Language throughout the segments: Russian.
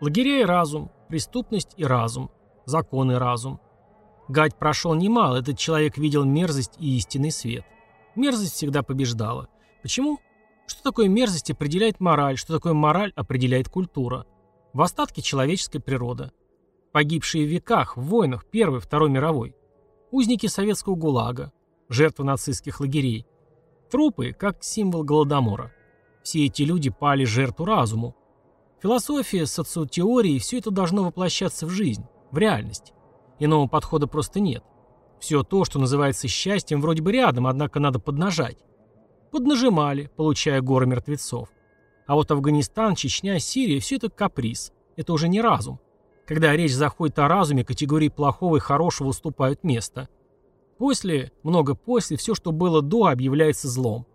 Лагеря и разум, преступность и разум, закон и разум. Гать прошел немало, этот человек видел мерзость и истинный свет. Мерзость всегда побеждала. Почему? Что такое мерзость определяет мораль, что такое мораль определяет культура. В остатке человеческая природа. Погибшие в веках, в войнах Первой, Второй мировой. Узники советского ГУЛАГа, жертвы нацистских лагерей. Трупы, как символ Голодомора. Все эти люди пали жертву разуму. Философия, социотеории – все это должно воплощаться в жизнь, в реальность. Иного подхода просто нет. Все то, что называется счастьем, вроде бы рядом, однако надо поднажать. Поднажимали, получая горы мертвецов. А вот Афганистан, Чечня, Сирия – все это каприз. Это уже не разум. Когда речь заходит о разуме, категории плохого и хорошего уступают место. После, много после, все, что было до, объявляется злом.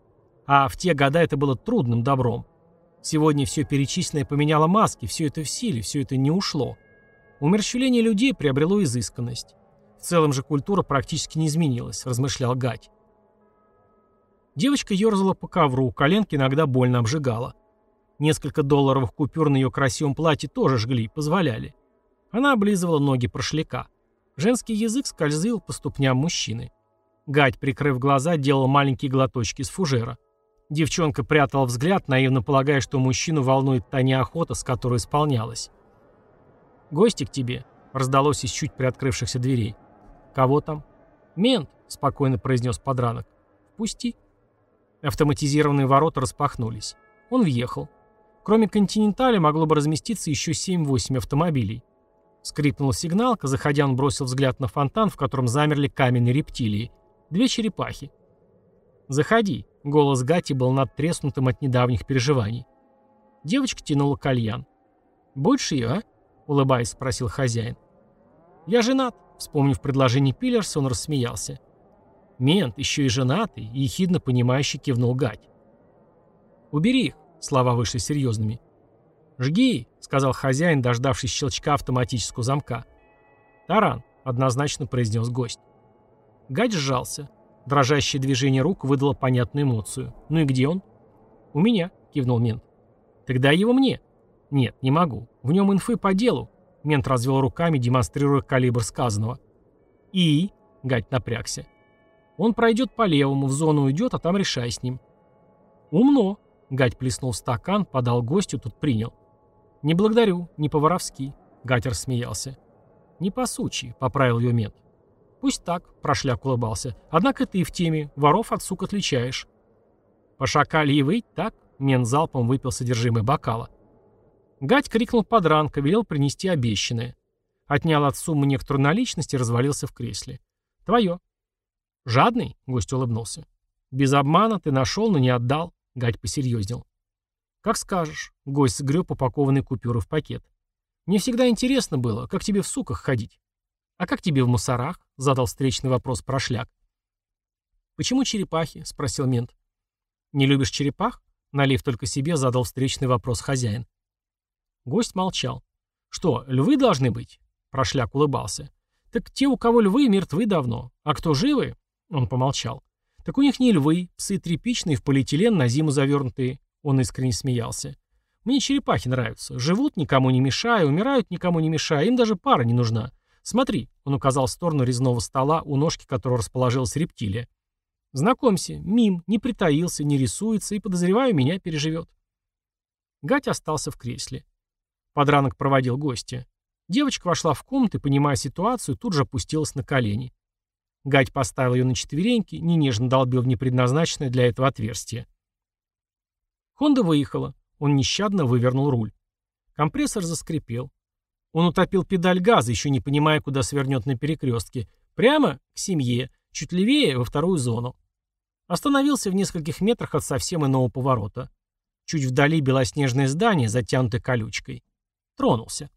А в те года это было трудным добром. Сегодня все перечисленное поменяло маски, все это в силе, все это не ушло. Умерщвление людей приобрело изысканность. В целом же культура практически не изменилась, размышлял Гать. Девочка ерзала по ковру, коленки иногда больно обжигала. Несколько долларовых купюр на ее красивом платье тоже жгли, позволяли. Она облизывала ноги прошляка. Женский язык скользил по ступням мужчины. Гать, прикрыв глаза, делал маленькие глоточки из фужера. Девчонка прятала взгляд, наивно полагая, что мужчину волнует та неохота, с которой исполнялась. «Гости к тебе», — раздалось из чуть приоткрывшихся дверей. «Кого там?» «Мент», — спокойно произнес подранок. «Впусти». Автоматизированные ворота распахнулись. Он въехал. Кроме «Континентали» могло бы разместиться еще 7-8 автомобилей. Скрипнула сигналка, заходя он бросил взгляд на фонтан, в котором замерли каменные рептилии. Две черепахи. «Заходи», — голос Гати был надтреснутым от недавних переживаний. Девочка тянула кальян. «Будешь ее, а?» — улыбаясь, спросил хозяин. «Я женат», — вспомнив предложение Пиллерса, он рассмеялся. Мент, еще и женатый, и ехидно понимающе кивнул Гать. «Убери их», — слова вышли серьезными. «Жги», — сказал хозяин, дождавшись щелчка автоматического замка. «Таран», — однозначно произнес гость. Гать сжался. Дрожащее движение рук выдало понятную эмоцию. «Ну и где он?» «У меня», — кивнул мент. «Тогда его мне». «Нет, не могу. В нем инфы по делу». Мент развел руками, демонстрируя калибр сказанного. «И?» — Гать напрягся. Он пройдет по левому, в зону уйдет, а там решай с ним. Умно. Гать плеснул в стакан, подал гостю, тут принял. Не благодарю, не по-воровски. Гатер смеялся. Не по сучи, поправил ее мент. Пусть так, прошляк улыбался. Однако ты в теме, воров от сук отличаешь. По шакале и так? Мент залпом выпил содержимое бокала. Гать крикнул подранка, велел принести обещанное. Отнял от суммы некоторую наличность и развалился в кресле. «Твое», «Жадный?» — гость улыбнулся. «Без обмана ты нашел, но не отдал», — Гать посерьезнел. «Как скажешь», — гость сгреб упакованные купюры в пакет. «Мне всегда интересно было, как тебе в суках ходить». «А как тебе в мусорах?» — задал встречный вопрос прошляк. «Почему черепахи?» — спросил мент. «Не любишь черепах?» — налив только себе, задал встречный вопрос хозяин. Гость молчал. «Что, львы должны быть?» — прошляк улыбался. «Так те, у кого львы, мертвы давно. А кто живы, он помолчал. «Так у них не львы, псы тряпичные, в полиэтилен на зиму завернутые». Он искренне смеялся. «Мне черепахи нравятся. Живут, никому не мешая, умирают, никому не мешая. Им даже пара не нужна. Смотри», — он указал в сторону резного стола, у ножки которого расположилась рептилия. «Знакомься, мим, не притаился, не рисуется и, подозреваю, меня переживет». Гать остался в кресле. Подранок проводил гостя. Девочка вошла в комнату и, понимая ситуацию, тут же опустилась на колени. Гать поставил ее на четвереньки, не нежно долбил в непредназначенное для этого отверстие. Хонда выехала. Он нещадно вывернул руль. Компрессор заскрипел. Он утопил педаль газа, еще не понимая, куда свернет на перекрестке. Прямо к семье, чуть левее, во вторую зону. Остановился в нескольких метрах от совсем иного поворота. Чуть вдали белоснежное здание, затянутое колючкой. Тронулся.